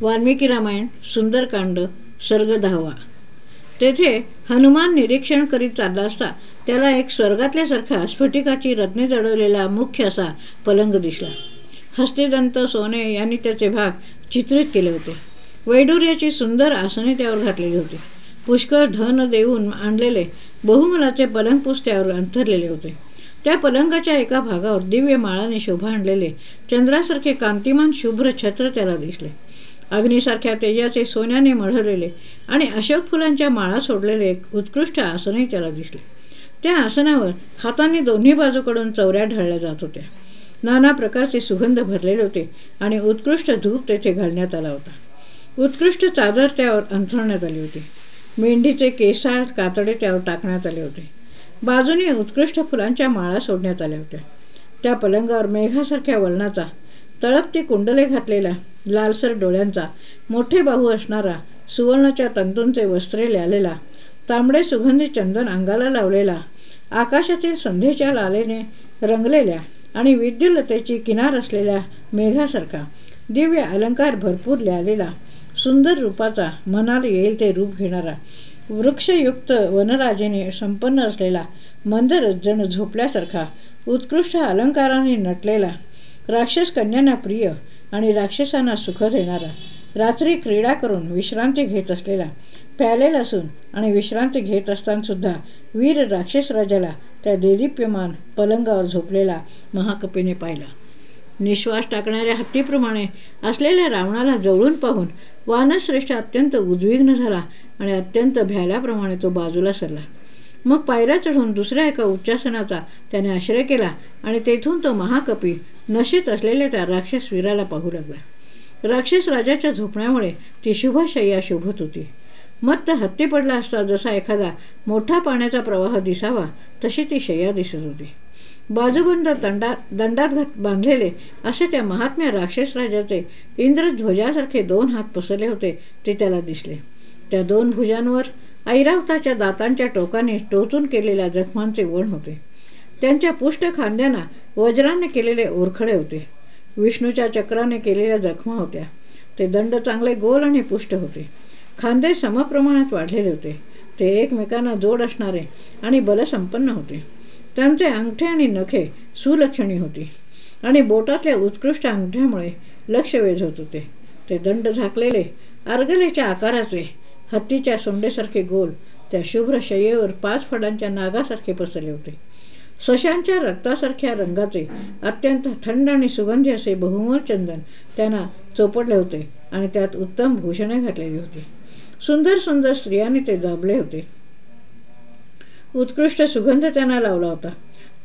वाल्मिकी रामायण सुंदरकांड सर्ग दहावा. तेथे हनुमान निरीक्षण करीत चालला असता त्याला एक स्वर्गातल्यासारखा स्फटिकाची रत्ने जडवलेला मुख्य असा पलंग दिसला. हस्तिदंत सोने यांनी त्याचे भाग चित्रित केले होते. वैडूर्याची सुंदर आसने त्यावर घातलेली होती. पुष्कळ धन देऊन आणलेले बहुमलाचे पलंगपूस त्यावर अंथरलेले होते. त्या पलंगाच्या एका भागावर दिव्य माळाने शोभा आणलेले चंद्रासारखे कांतिमान शुभ्र छत्र त्याला दिसले. अग्नीसारख्या तेजाचे सोन्याने मढवलेले आणि अशोक फुलांच्या माळा सोडलेले एक उत्कृष्ट आसनही त्याला दिसले. त्या आसनावर हाताने दोन्ही बाजूकडून चौऱ्या ढळल्या जात होत्या. नाना प्रकारचे सुगंध भरलेले होते आणि उत्कृष्ट धूप तेथे घालण्यात आला होता. उत्कृष्ट चादर त्यावर अंथरण्यात आली होती. मेंढीचे केसाळ कातडे त्यावर टाकण्यात आले होते. बाजूने उत्कृष्ट फुलांच्या माळा सोडण्यात आल्या होत्या. त्या पलंगावर मेघासारख्या वलनाचा तळपती कुंडले घातलेला लालसर डोळ्यांचा. मोठे बाहू असणारा सुवर्णाच्या तंतूंचे वस्त्रे ल्यालेला. तांबडे सुगंधी चंदन अंगाला लावलेला. आकाशातील संध्येच्या लालेने रंगलेल्या आणि विद्युलतेची किनार असलेल्या मेघासारखा दिव्य अलंकार भरपूर लिहालेला सुंदर रूपाचा मनाला येईल ते रूप घेणारा. वृक्षयुक्त वनराजेने संपन्न असलेला मंदर जण झोपल्यासारखा उत्कृष्ट अलंकाराने नटलेला. राक्षस कन्यांना प्रिय आणि राक्षसांना सुख देणारा. रात्री क्रीडा करून विश्रांती घेत असलेला प्यालेल असून आणि विश्रांती घेत असतानासुद्धा वीर राक्षस राजाला त्या देदीप्यमान पलंगावर झोपलेला महाकपीने पाहिला. निश्वास टाकणाऱ्या हत्तीप्रमाणे असलेल्या रावणाला जवळून पाहून वानश्रेष्ठ अत्यंत उद्विग्न झाला आणि अत्यंत भ्याल्याप्रमाणे तो बाजूला सरला. मग पायऱ्या चढून दुसऱ्या एका उच्चासनाचा त्याने आश्रय केला आणि तेथून तो महाकपी नशीत असलेल्या त्या राक्षस वीराला पाहू लागला. राक्षस राजाच्या झोपण्यामुळे ती शुभशय्या शोभत होती. मत्त हत्ती पडला असता जसा एखादा मोठा पाण्याचा प्रवाह दिसावा तशी ती शय्या दिसत होती. बाजूबंद दंडा दंडात बांधलेले असे त्या महात्म्या राक्षस राजाचे इंद्रध्वजासारखे दोन हात पसरले होते ते त्याला दिसले. त्या दोन भुजांवर ऐरावताच्या दातांच्या टोकाने टोचून केलेल्या जखमांचे वण होते. त्यांच्या पुष्ट खांद्यांना वज्राने केलेले ओरखडे होते. विष्णूच्या चक्राने केलेल्या जखमा होत्या. ते दंड चांगले गोल आणि पुष्ट होते. खांदे समप्रमाणात वाढलेले होते. ते एकमेकांना जोड असणारे आणि बलसंपन्न होते. त्यांचे अंगठे आणि नखे सुलक्षणी होती. आणि बोटातल्या उत्कृष्ट अंगठ्यामुळे लक्ष वेधत होते. ते दंड झाकलेले अर्गलेच्या आकाराचे हत्तीच्या सोंडेसारखे गोल त्या शुभ्र शय्येवर पाच फडांच्या नागासारखे पसरले होते. सशांच्या रक्तासारख्या रंगाचे अत्यंत थंड आणि सुगंधी असे बहुमोल चंदन त्यांना चोपडले होते आणि त्यात उत्तम भूषणे घातलेली होती. सुंदर सुंदर स्त्रियांनी ते दाबले होते. उत्कृष्ट सुगंध त्यांना लावला होता.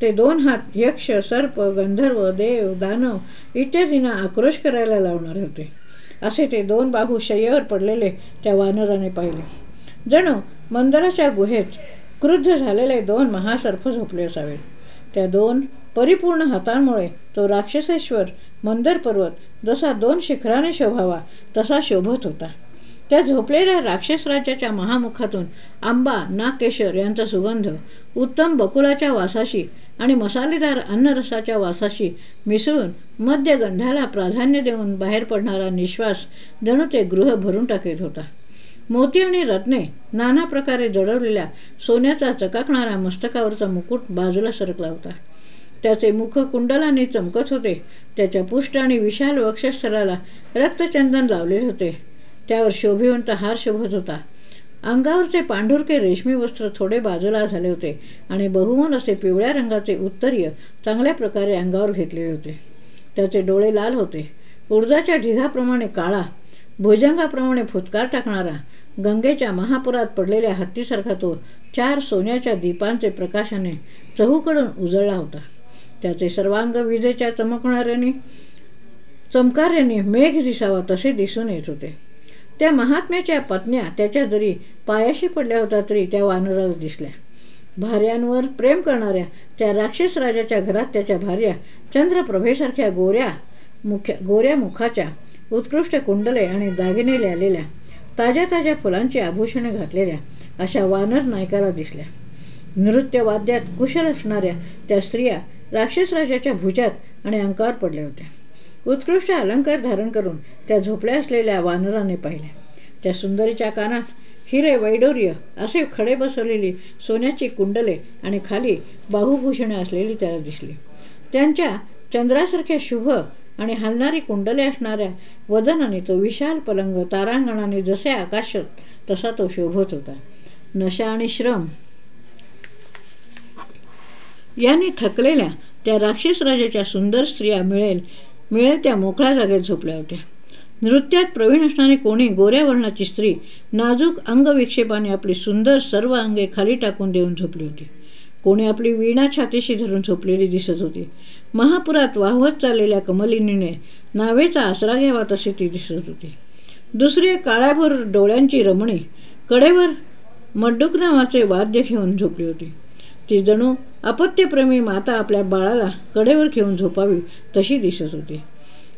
ते दोन हात यक्ष सर्प गंधर्व देव दानव इत्यादींना आक्रोश करायला लावणारे होते. असे ते दोन बाहू शय्येवर पडलेले त्या वानराने पाहिले. जणू मंदराच्या गुहेत क्रुद्ध झालेले दोन महासर्प झोपले असावेत त्या दोन परिपूर्ण हातांमुळे तो राक्षसेश्वर मंदर पर्वत जसा दोन शिखराने शोभावा तसा शोभत होता. त्या झोपलेल्या राक्षस राज्याच्या महामुखातून आंबा नागकेशर यांचा सुगंध उत्तम बकुलाच्या वासाशी आणि मसालेदार अन्नरसाच्या वासाशी मिसळून मद्यगंधाला प्राधान्य देऊन बाहेर पडणारा निश्वास जणू ते गृह भरून टाकत होता. मोती आणि रत्ने नाना प्रकारे जडवलेल्या सोन्याचा चकाकणारा मस्तकावरचा मुकुट बाजूला सरकला होता. त्याचे मुख कुंडलाने चमकत होते. त्याच्या पुष्ट आणि विशाल वक्षस्थराला रक्तचंदन लावलेले होते. त्यावर शोभिवंत हार शोभत होता. अंगावरचे पांढुरके रेशमी वस्त्र थोडे बाजूला झाले होते आणि बहुमन असे पिवळ्या रंगाचे उत्तरीय चांगल्या प्रकारे अंगावर घेतलेले होते. त्याचे डोळे लाल होते. उर्जाच्या ढिगाप्रमाणे काळा भुजंगाप्रमाणे फुतकार टाकणारा गंगेच्या महापुरात पडलेल्या हत्तीसारखा तो चार सोन्याच्या दीपांचे प्रकाशाने चहूकडून उजळला होता. त्याचे सर्वांग विजेच्या चमकणाऱ्याने चमकाऱ्याने मेघ दिसावा तसे दिसून येत होते. त्या महात्म्याच्या पत्न्या त्याच्या जरी पायाशी पडल्या होत्या तरी त्या वानराला दिसल्या. भार्यांवर प्रेम करणाऱ्या त्या राक्षस राजाच्या घरात त्याच्या भार्या चंद्रप्रभेसारख्या गोऱ्या मुख्या गोऱ्या मुखाच्या उत्कृष्ट कुंडले आणि दागिने लिहिलेल्या ताज्या ताज्या फुलांची आभूषणे घातलेल्या अशा वानर नायकाला दिसल्या. नृत्यवाद्यात कुशल असणाऱ्या त्या स्त्रिया राक्षस राजाच्या भुजात आणि अंकावर पडल्या होत्या. उत्कृष्ट अलंकार धारण करून त्या झोपल्या असलेल्या वानराने पाहिल्या. त्या सुंदरीच्या कानात हिरे वैडोर्य असे खडे बसवलेली सोन्याची कुंडले आणि खाली बाहुभूषणे असलेली त्याला दिसली. त्यांच्या चंद्रासारख्या शुभ आणि हलणारी कुंडले असणाऱ्या वदनाने तो विशाल पलंग तारांगणाने जसे आकाश तसा तो शोभत होता. नशा आणि श्रम. यांनी थकलेल्या त्या राक्षस राजाच्या सुंदर स्त्रिया मिळेल मिळेल त्या मोकळ्या जागेत झोपल्या होत्या. नृत्यात प्रवीण असणारी कोणी गोऱ्या वर्णाची स्त्री नाजूक अंगविक्षेपाने आपली सुंदर सर्व अंगे खाली टाकून देऊन झोपली होती. कोणी आपली वीणा छातीशी धरून झोपलेली दिसत होती. महापुरात वाहवत चाललेल्या कमलिनीने नावेचा आसरा घ्यावा तशी ती दिसत होती. दुसरे काळ्याभर डोळ्यांची रमणी कडेवर मड्डूक नावाचे वाद्य घेऊन झोपली होती. ती जणू अपत्यप्रेमी माता आपल्या बाळाला कडेवर घेऊन झोपावी तशी दिसत होती.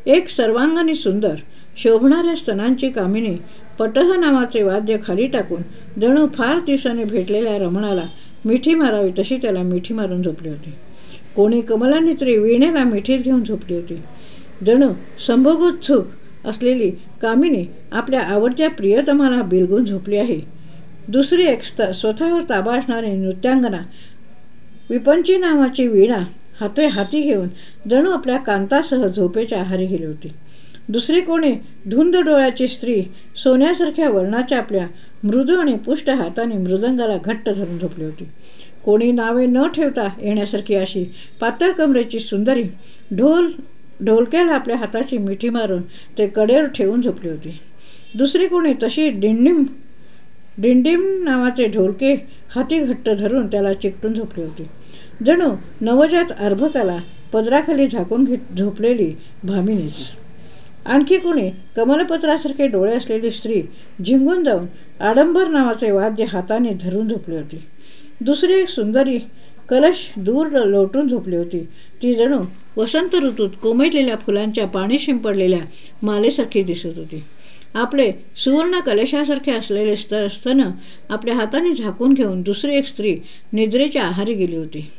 एक सर्वांगाने सुंदर शोभणाऱ्या स्तनांची कामिनी पटह नावाचे वाद्य खाली टाकून जणू फार दिवसाने भेटलेल्या रमणाला मिठी मारावी तशी त्याला मिठी मारून झोपली होती. कोणी कमलानेत्री वीणेला मिठीत घेऊन झोपली होती. जणू संभोगोत्सुक असलेली कामिनी आपल्या आवडत्या प्रियतमाला बिलगून झोपली आहे. दुसरी एक स्वतःवर ताबा असणारी नृत्यांगना विपंची नावाची वीणा हाते हाती घेऊन जणू आपल्या कांतासह झोपेच्या आहारी गेली होती. दुसरी कोणी धुंद डोळ्याची स्त्री सोन्यासारख्या वर्णाच्या आपल्या मृदू आणि पुष्ट हाताने मृदंगाला घट्ट धरून झोपली होती. कोणी नावे न ठेवता येण्यासारखी अशी पातळ कमरेची सुंदरी ढोल ढोलक्याला आपल्या हाताची मिठी मारून ते कडेवर ठेवून झोपली होती. दुसरी कोणी तशी डिंडिम डिंडिम नावाचे ढोलके हाती घट्ट धरून त्याला चिकटून झोपली होती. जणू नवजात अर्भकाला पदराखाली झाकून घेत झोपलेली भामिनीच. आणखी कोणी कमलपत्रासारखे डोळे असलेली स्त्री झिंगून जाऊन आडंबर नावाचे वाद्य हाताने धरून झोपली होती. दुसरी एक सुंदरी कलश दूर लोटून झोपली होती. ती जणू वसंत ऋतूत कोमटलेल्या फुलांच्या पाणी शिंपडलेल्या मालेसारखी दिसत होती. आपले सुवर्ण कलशासारखे असलेले स्तर स्तन आपल्या हाताने झाकून घेऊन दुसरी एक स्त्री निद्रेच्या आहारी गेली होती.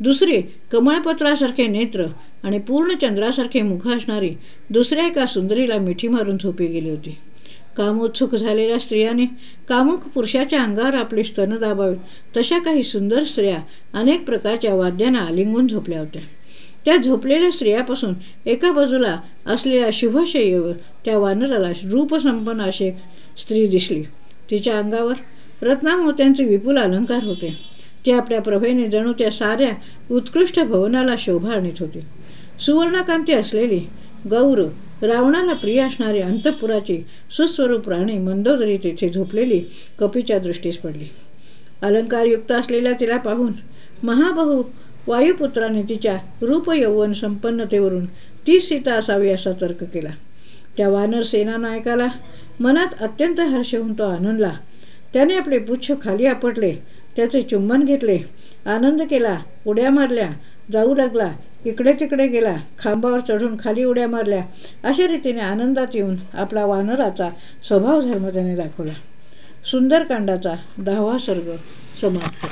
दुसरी कमळपत्रासारखे नेत्र आणि पूर्ण चंद्रासारखे मुख असणारी दुसऱ्या एका सुंदरीला मिठी मारून झोपी गेली होती. कामोत्सुक झालेल्या स्त्रियाने कामुक पुरुषाच्या अंगावर आपले स्तन दाबावेत. तशा काही सुंदर स्त्रिया अनेक प्रकारच्या वाद्यांना आलिंगून झोपल्या होत्या. त्या झोपलेल्या स्त्रियापासून एका बाजूला असलेल्या शुभशय्यवर त्या वानराला रूपसंपन्न अशी स्त्री दिसली. तिच्या अंगावर रत्नामोत्यांचे विपुल अलंकार होते. ती आपल्या प्रभेने जणू त्या साऱ्या उत्कृष्ट भवनाला शोभा आणत होती. सुवर्णकांती असलेली गौर रावणाला प्रिय असणारी अंतपुराची सुस्वरूप राणी मंदोदरी तेथे झोपलेली कपीच्या दृष्टीस पडली. अलंकारयुक्त असलेल्या तिला पाहून महाबहू वायुपुत्राने तिच्या रूपयौवन संपन्नतेवरून ती सीता असावी असा तर्क केला. त्या वानर सेना नायकाला मनात अत्यंत हर्ष होऊन तो आनंदला त्याने आपले पुच्छ खाली आपटले त्याचे चुंबन घेतले. आनंद केला. उड्या मारल्या. जाऊ लागला. इकडे तिकडे गेला. खांबावर चढून खाली उड्या मारल्या. अशा रीतीने आनंदात येऊन आपला वानराचा स्वभाव धर्म त्याने दाखवला. सुंदरकांडाचा दहावा सर्ग समाप्त.